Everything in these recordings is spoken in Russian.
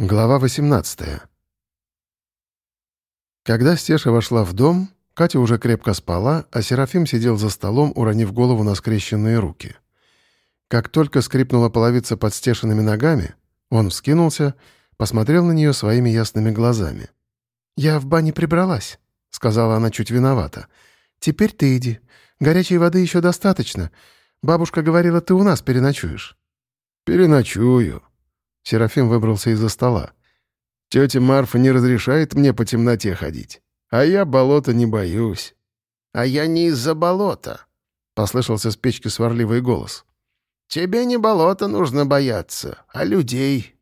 Глава 18 Когда Стеша вошла в дом, Катя уже крепко спала, а Серафим сидел за столом, уронив голову на скрещенные руки. Как только скрипнула половица под Стешиными ногами, он вскинулся, посмотрел на нее своими ясными глазами. «Я в бане прибралась», — сказала она чуть виновата. «Теперь ты иди. Горячей воды еще достаточно. Бабушка говорила, ты у нас переночуешь». «Переночую», Серафим выбрался из-за стола. «Тетя Марфа не разрешает мне по темноте ходить, а я болота не боюсь». «А я не из-за болота», — послышался с печки сварливый голос. «Тебе не болота нужно бояться, а людей».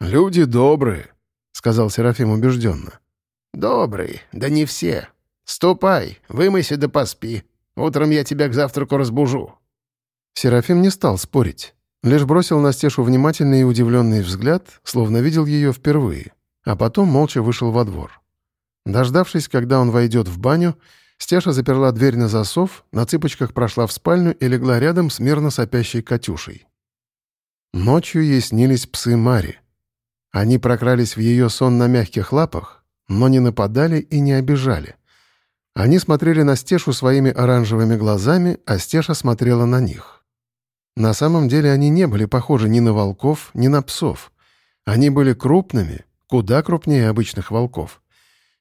«Люди добрые», — сказал Серафим убежденно. «Добрые, да не все. Ступай, вымойся да поспи. Утром я тебя к завтраку разбужу». Серафим не стал спорить. Лишь бросил на Стешу внимательный и удивленный взгляд, словно видел ее впервые, а потом молча вышел во двор. Дождавшись, когда он войдет в баню, Стеша заперла дверь на засов, на цыпочках прошла в спальню и легла рядом с мирно сопящей Катюшей. Ночью ей снились псы Мари. Они прокрались в ее сон на мягких лапах, но не нападали и не обижали. Они смотрели на Стешу своими оранжевыми глазами, а Стеша смотрела на них. На самом деле они не были похожи ни на волков, ни на псов. Они были крупными, куда крупнее обычных волков.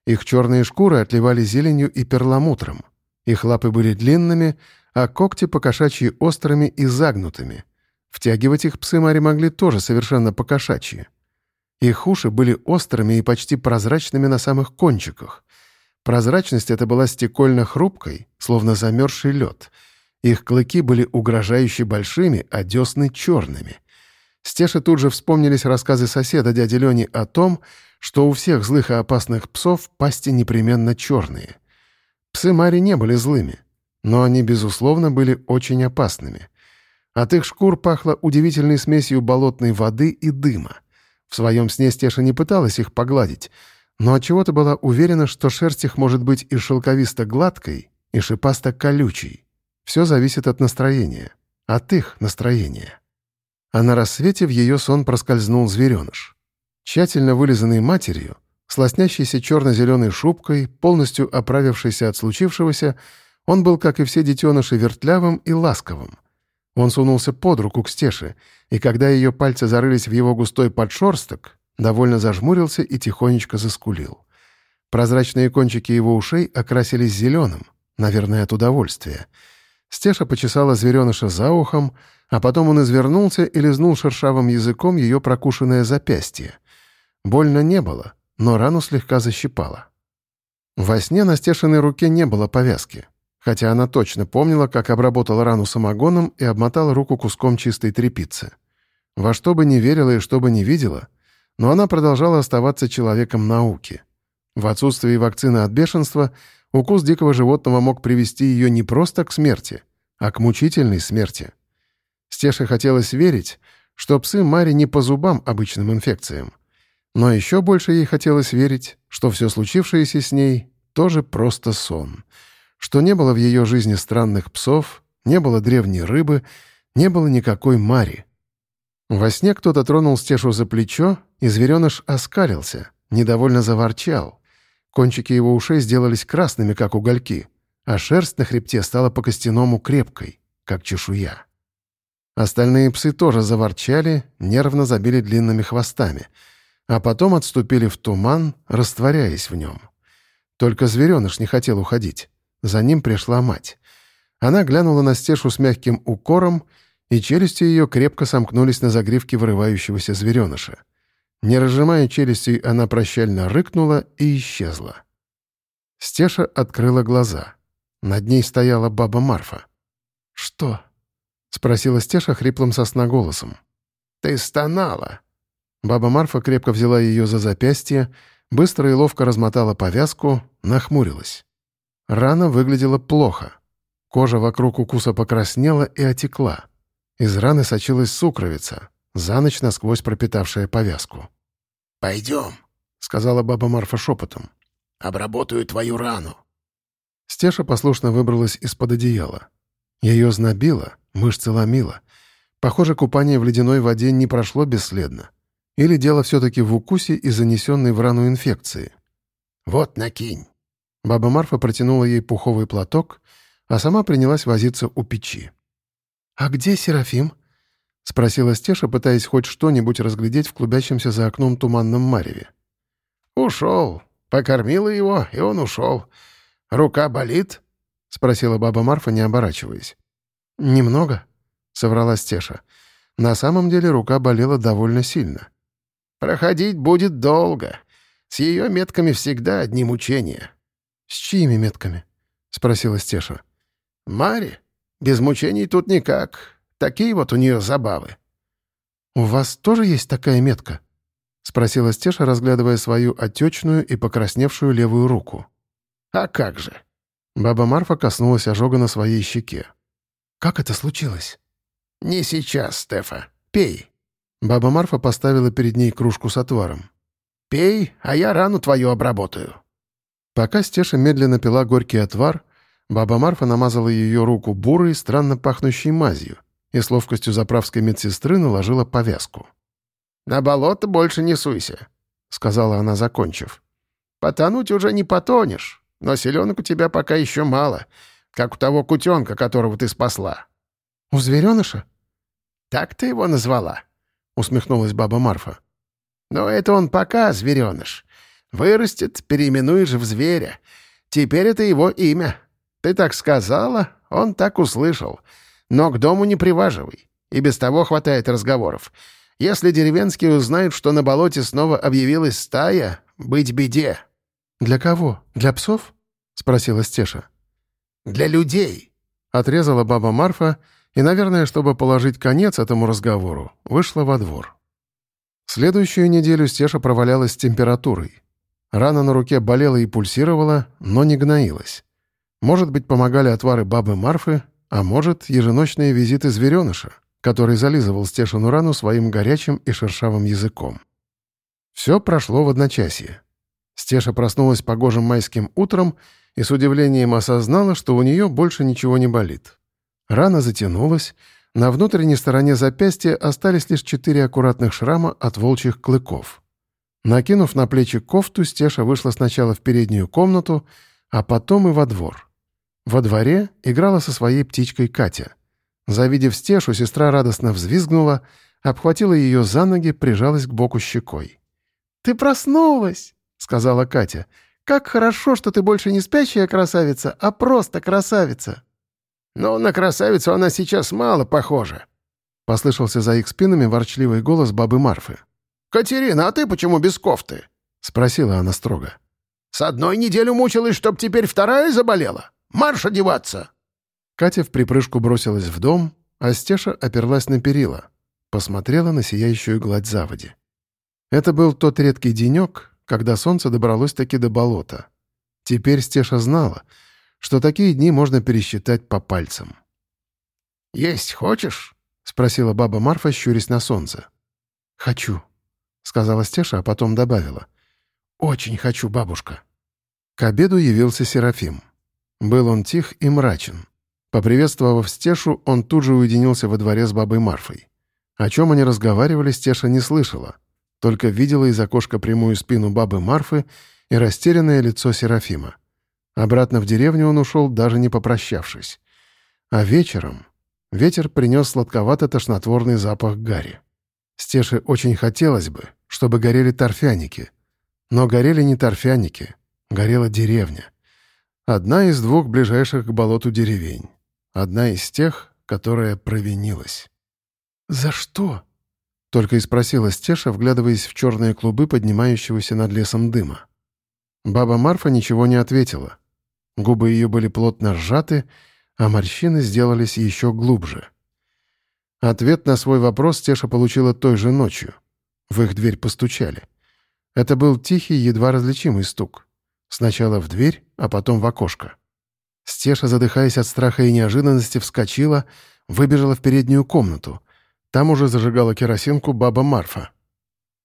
Их черные шкуры отливали зеленью и перламутром. Их лапы были длинными, а когти покошачьи острыми и загнутыми. Втягивать их псы Мари могли тоже совершенно покошачьи. Их уши были острыми и почти прозрачными на самых кончиках. Прозрачность эта была стекольно-хрупкой, словно замерзший лед — их клыки были угрожающе большими, а десны — черными. Стеше тут же вспомнились рассказы соседа дяди Лени о том, что у всех злых и опасных псов пасти непременно черные. Псы Мари не были злыми, но они, безусловно, были очень опасными. От их шкур пахло удивительной смесью болотной воды и дыма. В своем сне Стеша не пыталась их погладить, но отчего-то была уверена, что шерсть их может быть и шелковисто-гладкой, и шипасто-колючей. Все зависит от настроения. От их настроения. А на рассвете в ее сон проскользнул звереныш. Тщательно вылизанный матерью, с черно-зеленой шубкой, полностью оправившийся от случившегося, он был, как и все детеныши, вертлявым и ласковым. Он сунулся под руку к Стеше, и когда ее пальцы зарылись в его густой подшерсток, довольно зажмурился и тихонечко заскулил. Прозрачные кончики его ушей окрасились зеленым, наверное, от удовольствия — Стеша почесала звереныша за ухом, а потом он извернулся и лизнул шершавым языком ее прокушенное запястье. Больно не было, но рану слегка защипала. Во сне на Стешиной руке не было повязки, хотя она точно помнила, как обработала рану самогоном и обмотала руку куском чистой тряпицы. Во что бы ни верила и что бы ни видела, но она продолжала оставаться человеком науки. В отсутствии вакцины от бешенства Укус дикого животного мог привести ее не просто к смерти, а к мучительной смерти. Стеше хотелось верить, что псы Мари не по зубам обычным инфекциям. Но еще больше ей хотелось верить, что все случившееся с ней тоже просто сон, что не было в ее жизни странных псов, не было древней рыбы, не было никакой Мари. Во сне кто-то тронул Стешу за плечо, и звереныш оскалился, недовольно заворчал — Кончики его ушей сделались красными, как угольки, а шерсть на хребте стала по-костяному крепкой, как чешуя. Остальные псы тоже заворчали, нервно забили длинными хвостами, а потом отступили в туман, растворяясь в нем. Только звереныш не хотел уходить. За ним пришла мать. Она глянула на стешу с мягким укором, и челюсти ее крепко сомкнулись на загривке вырывающегося звереныша. Не разжимая челюстей, она прощально рыкнула и исчезла. Стеша открыла глаза. Над ней стояла баба Марфа. «Что?» — спросила Стеша хриплым голосом. «Ты стонала». Баба Марфа крепко взяла ее за запястье, быстро и ловко размотала повязку, нахмурилась. Рана выглядела плохо. Кожа вокруг укуса покраснела и отекла. Из раны сочилась сукровица, за ночь насквозь пропитавшая повязку. «Пойдем», — сказала баба Марфа шепотом. «Обработаю твою рану». Стеша послушно выбралась из-под одеяла. Ее знобило, мышцы ломило. Похоже, купание в ледяной воде не прошло бесследно. Или дело все-таки в укусе и занесенной в рану инфекции? «Вот, накинь». Баба Марфа протянула ей пуховый платок, а сама принялась возиться у печи. «А где Серафим?» — спросила Стеша, пытаясь хоть что-нибудь разглядеть в клубящемся за окном туманном мареве. «Ушел. Покормила его, и он ушел. Рука болит?» — спросила баба Марфа, не оборачиваясь. «Немного», — соврала Стеша. На самом деле рука болела довольно сильно. «Проходить будет долго. С ее метками всегда одни мучения». «С чьими метками?» — спросила Стеша. «Маре. Без мучений тут никак. Такие вот у нее забавы». «У вас тоже есть такая метка?» — спросила Стеша, разглядывая свою отечную и покрасневшую левую руку. «А как же?» Баба Марфа коснулась ожога на своей щеке. «Как это случилось?» «Не сейчас, Стефа. Пей». Баба Марфа поставила перед ней кружку с отваром. «Пей, а я рану твою обработаю». Пока Стеша медленно пила горький отвар, баба Марфа намазала ее руку бурой, странно пахнущей мазью и с ловкостью заправской медсестры наложила повязку. «На болото больше не суйся», — сказала она, закончив. «Потонуть уже не потонешь, но селенок у тебя пока еще мало, как у того кутенка, которого ты спасла». «У звереныша?» «Так ты его назвала?» — усмехнулась баба Марфа. «Но это он пока звереныш. Вырастет, переименуешь в зверя. Теперь это его имя. Ты так сказала, он так услышал. Но к дому не приваживай. И без того хватает разговоров. Если деревенские узнают, что на болоте снова объявилась стая, быть беде». «Для кого? Для псов?» — спросила Стеша. «Для людей», — отрезала баба Марфа и, наверное, чтобы положить конец этому разговору, вышла во двор. Следующую неделю Стеша провалялась с температурой. Рана на руке болела и пульсировала, но не гноилась. Может быть, помогали отвары бабы Марфы, а может, еженочные визиты звереныша, который зализывал Стешину рану своим горячим и шершавым языком. Все прошло в одночасье. Стеша проснулась погожим майским утром и с удивлением осознала, что у нее больше ничего не болит. Рана затянулась, на внутренней стороне запястья остались лишь четыре аккуратных шрама от волчьих клыков. Накинув на плечи кофту, Стеша вышла сначала в переднюю комнату, а потом и во двор. Во дворе играла со своей птичкой Катя. Завидев Стешу, сестра радостно взвизгнула, обхватила ее за ноги, прижалась к боку щекой. «Ты проснулась!» — сказала Катя. «Как хорошо, что ты больше не спящая красавица, а просто красавица!» Но на красавицу она сейчас мало похожа». Послышался за их спинами ворчливый голос бабы Марфы. «Катерина, а ты почему без кофты?» — спросила она строго. «С одной неделю мучилась, чтоб теперь вторая заболела? Марш одеваться!» Катя в припрыжку бросилась в дом, а Стеша оперлась на перила, посмотрела на сияющую гладь заводи. Это был тот редкий денек, когда солнце добралось-таки до болота. Теперь Стеша знала — что такие дни можно пересчитать по пальцам. «Есть хочешь?» — спросила баба Марфа, щурясь на солнце. «Хочу», — сказала Стеша, а потом добавила. «Очень хочу, бабушка». К обеду явился Серафим. Был он тих и мрачен. Поприветствовав Стешу, он тут же уединился во дворе с бабой Марфой. О чем они разговаривали, Стеша не слышала, только видела из окошка прямую спину бабы Марфы и растерянное лицо Серафима. Обратно в деревню он ушел, даже не попрощавшись. А вечером ветер принес сладковато-тошнотворный запах гари. Стеше очень хотелось бы, чтобы горели торфяники. Но горели не торфяники, горела деревня. Одна из двух ближайших к болоту деревень. Одна из тех, которая провинилась. «За что?» — только и спросила Стеша, вглядываясь в черные клубы поднимающегося над лесом дыма. Баба Марфа ничего не ответила — Губы ее были плотно сжаты, а морщины сделались еще глубже. Ответ на свой вопрос Теша получила той же ночью. В их дверь постучали. Это был тихий, едва различимый стук. Сначала в дверь, а потом в окошко. Стеша, задыхаясь от страха и неожиданности, вскочила, выбежала в переднюю комнату. Там уже зажигала керосинку баба Марфа.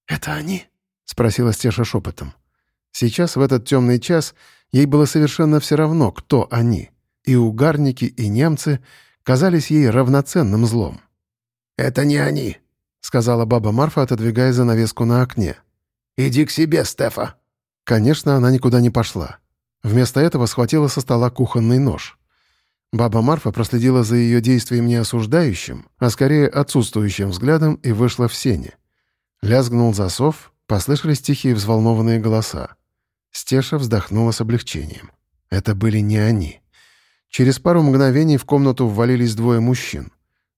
«Это они?» — спросила Стеша шепотом. Сейчас, в этот темный час, Ей было совершенно все равно, кто они. И угарники, и немцы казались ей равноценным злом. «Это не они», — сказала баба Марфа, отодвигая занавеску на окне. «Иди к себе, Стефа!» Конечно, она никуда не пошла. Вместо этого схватила со стола кухонный нож. Баба Марфа проследила за ее действием не осуждающим, а скорее отсутствующим взглядом и вышла в сене. Лязгнул засов, послышались тихие взволнованные голоса. Стеша вздохнула с облегчением. Это были не они. Через пару мгновений в комнату ввалились двое мужчин.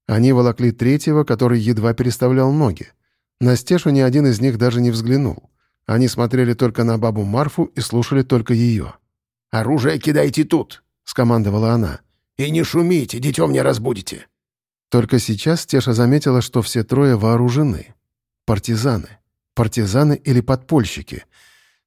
Они волокли третьего, который едва переставлял ноги. На Стешу ни один из них даже не взглянул. Они смотрели только на бабу Марфу и слушали только ее. «Оружие кидайте тут!» — скомандовала она. «И не шумите, детем не разбудите!» Только сейчас Теша заметила, что все трое вооружены. Партизаны. Партизаны или подпольщики.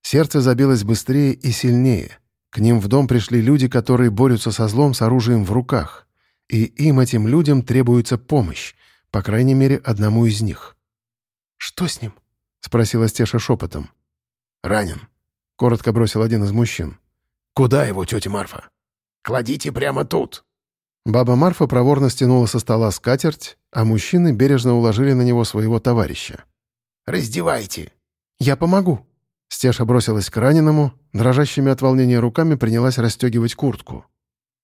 Сердце забилось быстрее и сильнее. К ним в дом пришли люди, которые борются со злом с оружием в руках. И им, этим людям, требуется помощь, по крайней мере, одному из них. «Что с ним?» — спросила Стеша шепотом. «Ранен», — коротко бросил один из мужчин. «Куда его, тетя Марфа?» «Кладите прямо тут». Баба Марфа проворно стянула со стола скатерть, а мужчины бережно уложили на него своего товарища. «Раздевайте». «Я помогу», Стеша бросилась к раненому, дрожащими от волнения руками принялась расстегивать куртку.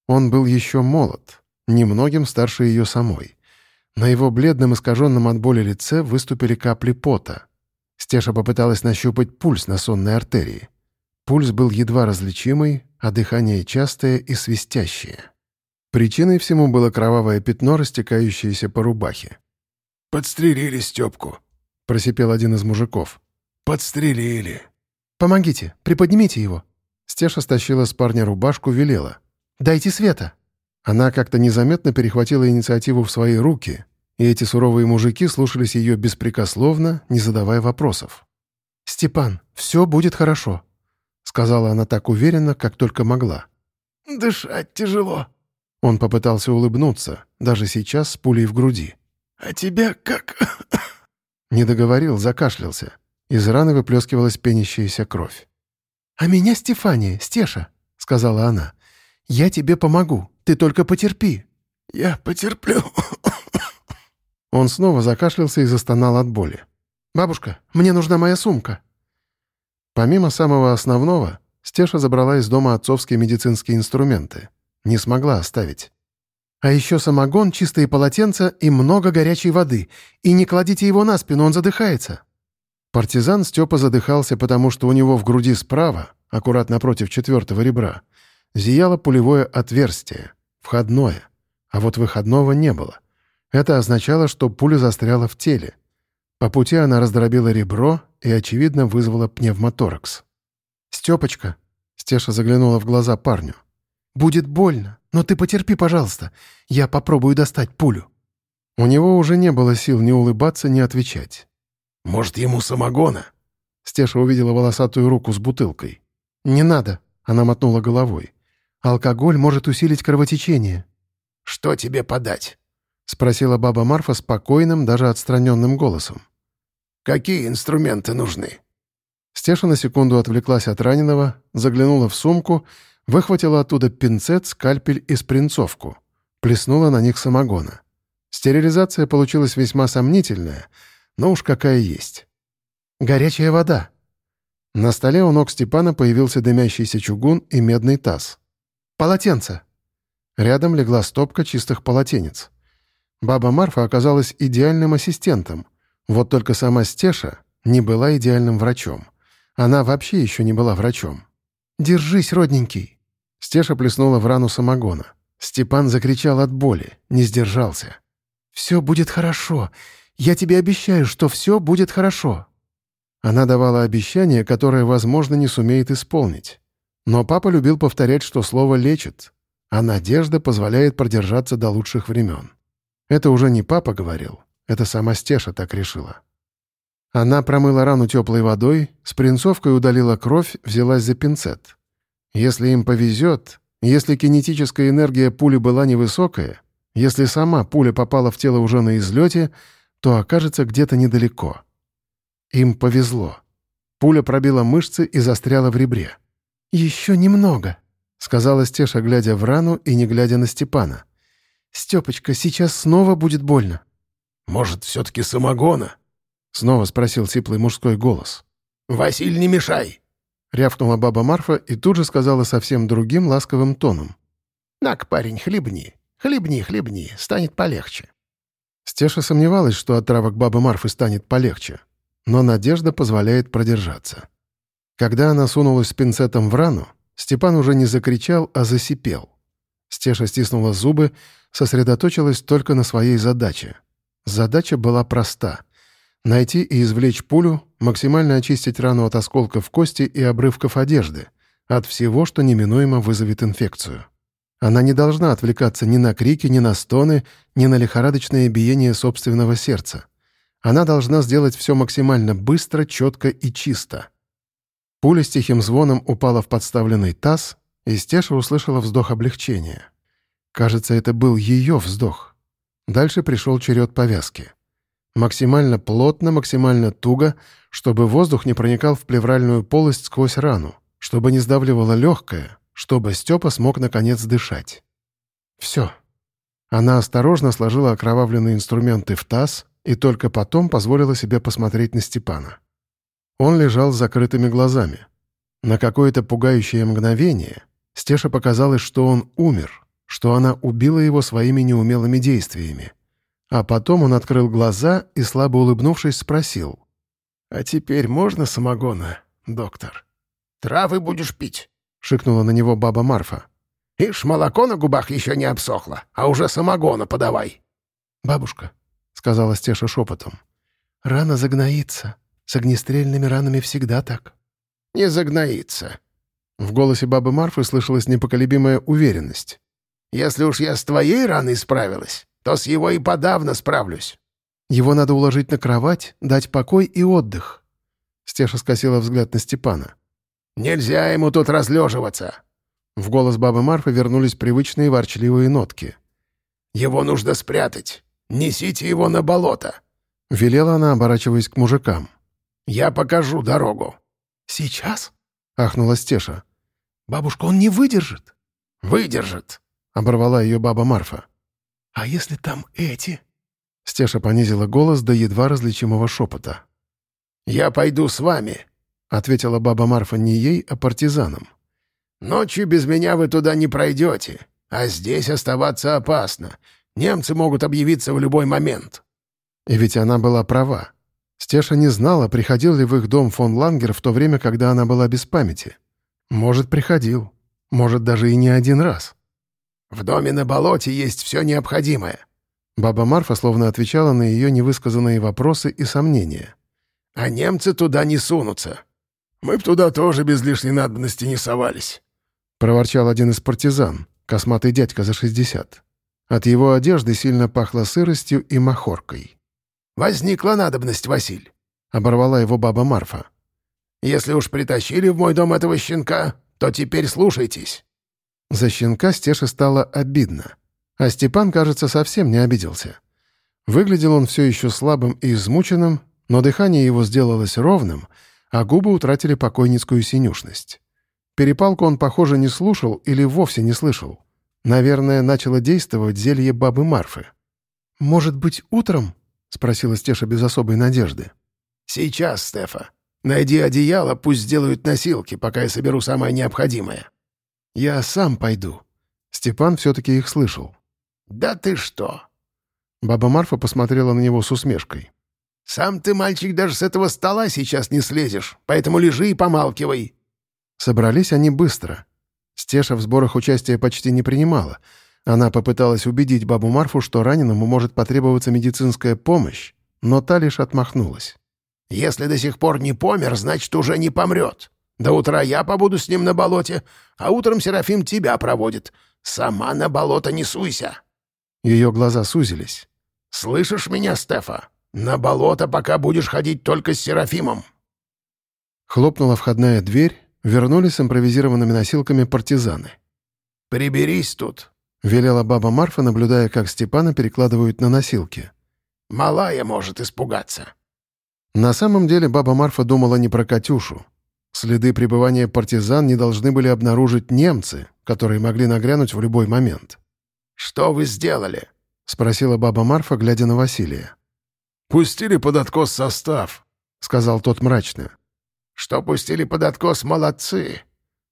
Он был еще молод, немногим старше ее самой. На его бледном, искаженном от боли лице выступили капли пота. Стеша попыталась нащупать пульс на сонной артерии. Пульс был едва различимый, а дыхание частое и свистящее. Причиной всему было кровавое пятно, растекающееся по рубахе. «Подстрелили Степку», — просипел один из мужиков. «Подстрелили». «Помогите, приподнимите его». Стеша стащила с парня рубашку, велела. «Дайте света». Она как-то незаметно перехватила инициативу в свои руки, и эти суровые мужики слушались ее беспрекословно, не задавая вопросов. «Степан, все будет хорошо», — сказала она так уверенно, как только могла. «Дышать тяжело». Он попытался улыбнуться, даже сейчас с пулей в груди. «А тебя как...» Не договорил, закашлялся. Из раны выплескивалась пенящаяся кровь. «А меня Стефания, Стеша», — сказала она. «Я тебе помогу, ты только потерпи». «Я потерплю». Он снова закашлялся и застонал от боли. «Бабушка, мне нужна моя сумка». Помимо самого основного, Стеша забрала из дома отцовские медицинские инструменты. Не смогла оставить. «А еще самогон, чистые полотенца и много горячей воды. И не кладите его на спину, он задыхается». Партизан Степа задыхался, потому что у него в груди справа, аккурат напротив четвертого ребра, зияло пулевое отверстие, входное, а вот выходного не было. Это означало, что пуля застряла в теле. По пути она раздробила ребро и, очевидно, вызвала пневмоторакс. «Степочка», — Стеша заглянула в глаза парню, — «будет больно, но ты потерпи, пожалуйста. Я попробую достать пулю». У него уже не было сил ни улыбаться, ни отвечать. Может, ему самогона?» Стеша увидела волосатую руку с бутылкой. «Не надо», — она мотнула головой. «Алкоголь может усилить кровотечение». «Что тебе подать?» — спросила баба Марфа спокойным, даже отстраненным голосом. «Какие инструменты нужны?» Стеша на секунду отвлеклась от раненого, заглянула в сумку, выхватила оттуда пинцет, скальпель и спринцовку. Плеснула на них самогона. Стерилизация получилась весьма сомнительная — но уж какая есть. «Горячая вода». На столе у ног Степана появился дымящийся чугун и медный таз. «Полотенце». Рядом легла стопка чистых полотенец. Баба Марфа оказалась идеальным ассистентом. Вот только сама Стеша не была идеальным врачом. Она вообще еще не была врачом. «Держись, родненький!» Стеша плеснула в рану самогона. Степан закричал от боли, не сдержался. «Все будет хорошо. Я тебе обещаю, что все будет хорошо». Она давала обещание, которое, возможно, не сумеет исполнить. Но папа любил повторять, что слово лечит, а надежда позволяет продержаться до лучших времен. Это уже не папа говорил, это сама Стеша так решила. Она промыла рану теплой водой, с принцовкой удалила кровь, взялась за пинцет. Если им повезет, если кинетическая энергия пули была невысокая, если сама пуля попала в тело уже на излете — то окажется где-то недалеко. Им повезло. Пуля пробила мышцы и застряла в ребре. «Еще немного», — сказала Стеша, глядя в рану и не глядя на Степана. «Степочка, сейчас снова будет больно». Может, все-таки самогона?» — снова спросил сиплый мужской голос. «Василь, не мешай!» — рявкнула баба Марфа и тут же сказала совсем другим ласковым тоном. «На-ка, парень, хлебни, хлебни, хлебни, станет полегче». Стеша сомневалась, что от травок бабы Марфы станет полегче, но надежда позволяет продержаться. Когда она сунулась с пинцетом в рану, Степан уже не закричал, а засипел. Стеша стиснула зубы, сосредоточилась только на своей задаче. Задача была проста — найти и извлечь пулю, максимально очистить рану от осколков кости и обрывков одежды, от всего, что неминуемо вызовет инфекцию. Она не должна отвлекаться ни на крики, ни на стоны, ни на лихорадочное биение собственного сердца. Она должна сделать все максимально быстро, четко и чисто. Пуля с тихим звоном упала в подставленный таз, и Стеша услышала вздох облегчения. Кажется, это был ее вздох. Дальше пришел черед повязки. Максимально плотно, максимально туго, чтобы воздух не проникал в плевральную полость сквозь рану, чтобы не сдавливало легкое, чтобы Степа смог наконец дышать. Все. Она осторожно сложила окровавленные инструменты в таз и только потом позволила себе посмотреть на Степана. Он лежал с закрытыми глазами. На какое-то пугающее мгновение Стеша показалось, что он умер, что она убила его своими неумелыми действиями. А потом он открыл глаза и, слабо улыбнувшись, спросил. «А теперь можно самогона, доктор?» «Травы будешь пить?» — шикнула на него баба Марфа. «Ишь, молоко на губах еще не обсохло, а уже самогона подавай». «Бабушка», — сказала Стеша шепотом, — «рана загноится. С огнестрельными ранами всегда так». «Не загноится». В голосе бабы Марфы слышалась непоколебимая уверенность. «Если уж я с твоей раной справилась, то с его и подавно справлюсь». «Его надо уложить на кровать, дать покой и отдых». Стеша скосила взгляд на Степана. «Нельзя ему тут разлеживаться!» В голос бабы Марфы вернулись привычные ворчливые нотки. «Его нужно спрятать. Несите его на болото!» Велела она, оборачиваясь к мужикам. «Я покажу дорогу». «Сейчас?» — ахнула Стеша. «Бабушка, он не выдержит». «Выдержит», — оборвала ее баба Марфа. «А если там эти?» Стеша понизила голос до едва различимого шепота. «Я пойду с вами», — ответила баба Марфа не ей, а партизанам. «Ночью без меня вы туда не пройдете, а здесь оставаться опасно. Немцы могут объявиться в любой момент». И ведь она была права. Стеша не знала, приходил ли в их дом фон Лангер в то время, когда она была без памяти. Может, приходил. Может, даже и не один раз. «В доме на болоте есть все необходимое». Баба Марфа словно отвечала на ее невысказанные вопросы и сомнения. «А немцы туда не сунутся. Мы б туда тоже без лишней надобности не совались», — проворчал один из партизан, косматый дядька за шестьдесят. От его одежды сильно пахло сыростью и махоркой. «Возникла надобность, Василь», — оборвала его баба Марфа. «Если уж притащили в мой дом этого щенка, то теперь слушайтесь». За щенка Стеше стало обидно. А Степан, кажется, совсем не обиделся. Выглядел он все еще слабым и измученным, но дыхание его сделалось ровным — а губы утратили покойницкую синюшность. Перепалку он, похоже, не слушал или вовсе не слышал. Наверное, начало действовать зелье бабы Марфы. «Может быть, утром?» — спросила Стеша без особой надежды. «Сейчас, Стефа. Найди одеяло, пусть сделают носилки, пока я соберу самое необходимое». «Я сам пойду». Степан все-таки их слышал. «Да ты что?» Баба Марфа посмотрела на него с усмешкой. Сам ты, мальчик, даже с этого стола сейчас не слезешь, поэтому лежи и помалкивай». Собрались они быстро. Стеша в сборах участия почти не принимала. Она попыталась убедить бабу Марфу, что раненому может потребоваться медицинская помощь, но та лишь отмахнулась. «Если до сих пор не помер, значит, уже не помрет. До утра я побуду с ним на болоте, а утром Серафим тебя проводит. Сама на болото не суйся». Ее глаза сузились. «Слышишь меня, Стефа? «На болото пока будешь ходить только с Серафимом». Хлопнула входная дверь, вернулись импровизированными носилками партизаны. «Приберись тут», — велела баба Марфа, наблюдая, как Степана перекладывают на носилки. «Малая может испугаться». На самом деле баба Марфа думала не про Катюшу. Следы пребывания партизан не должны были обнаружить немцы, которые могли нагрянуть в любой момент. «Что вы сделали?» — спросила баба Марфа, глядя на Василия. Пустили под откос состав», — сказал тот мрачно. «Что пустили под откос, молодцы!»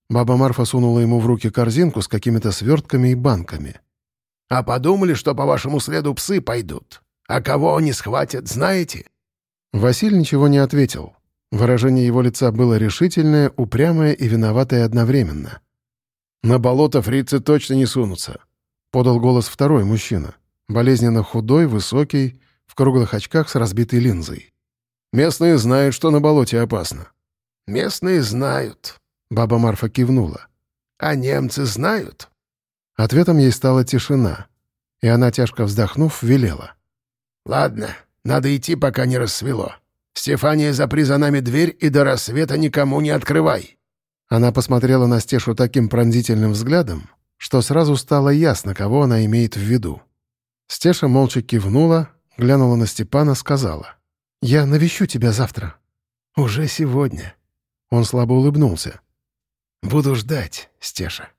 Баба Марфа сунула ему в руки корзинку с какими-то свертками и банками. «А подумали, что по вашему следу псы пойдут. А кого они схватят, знаете?» Василий ничего не ответил. Выражение его лица было решительное, упрямое и виноватое одновременно. «На болото фрицы точно не сунутся», — подал голос второй мужчина. Болезненно худой, высокий, в круглых очках с разбитой линзой. «Местные знают, что на болоте опасно». «Местные знают», — баба Марфа кивнула. «А немцы знают?» Ответом ей стала тишина, и она, тяжко вздохнув, велела. «Ладно, надо идти, пока не рассвело. Стефания, запри за нами дверь и до рассвета никому не открывай». Она посмотрела на Стешу таким пронзительным взглядом, что сразу стало ясно, кого она имеет в виду. Стеша молча кивнула, глянула на Степана, сказала. «Я навещу тебя завтра». «Уже сегодня». Он слабо улыбнулся. «Буду ждать, Стеша».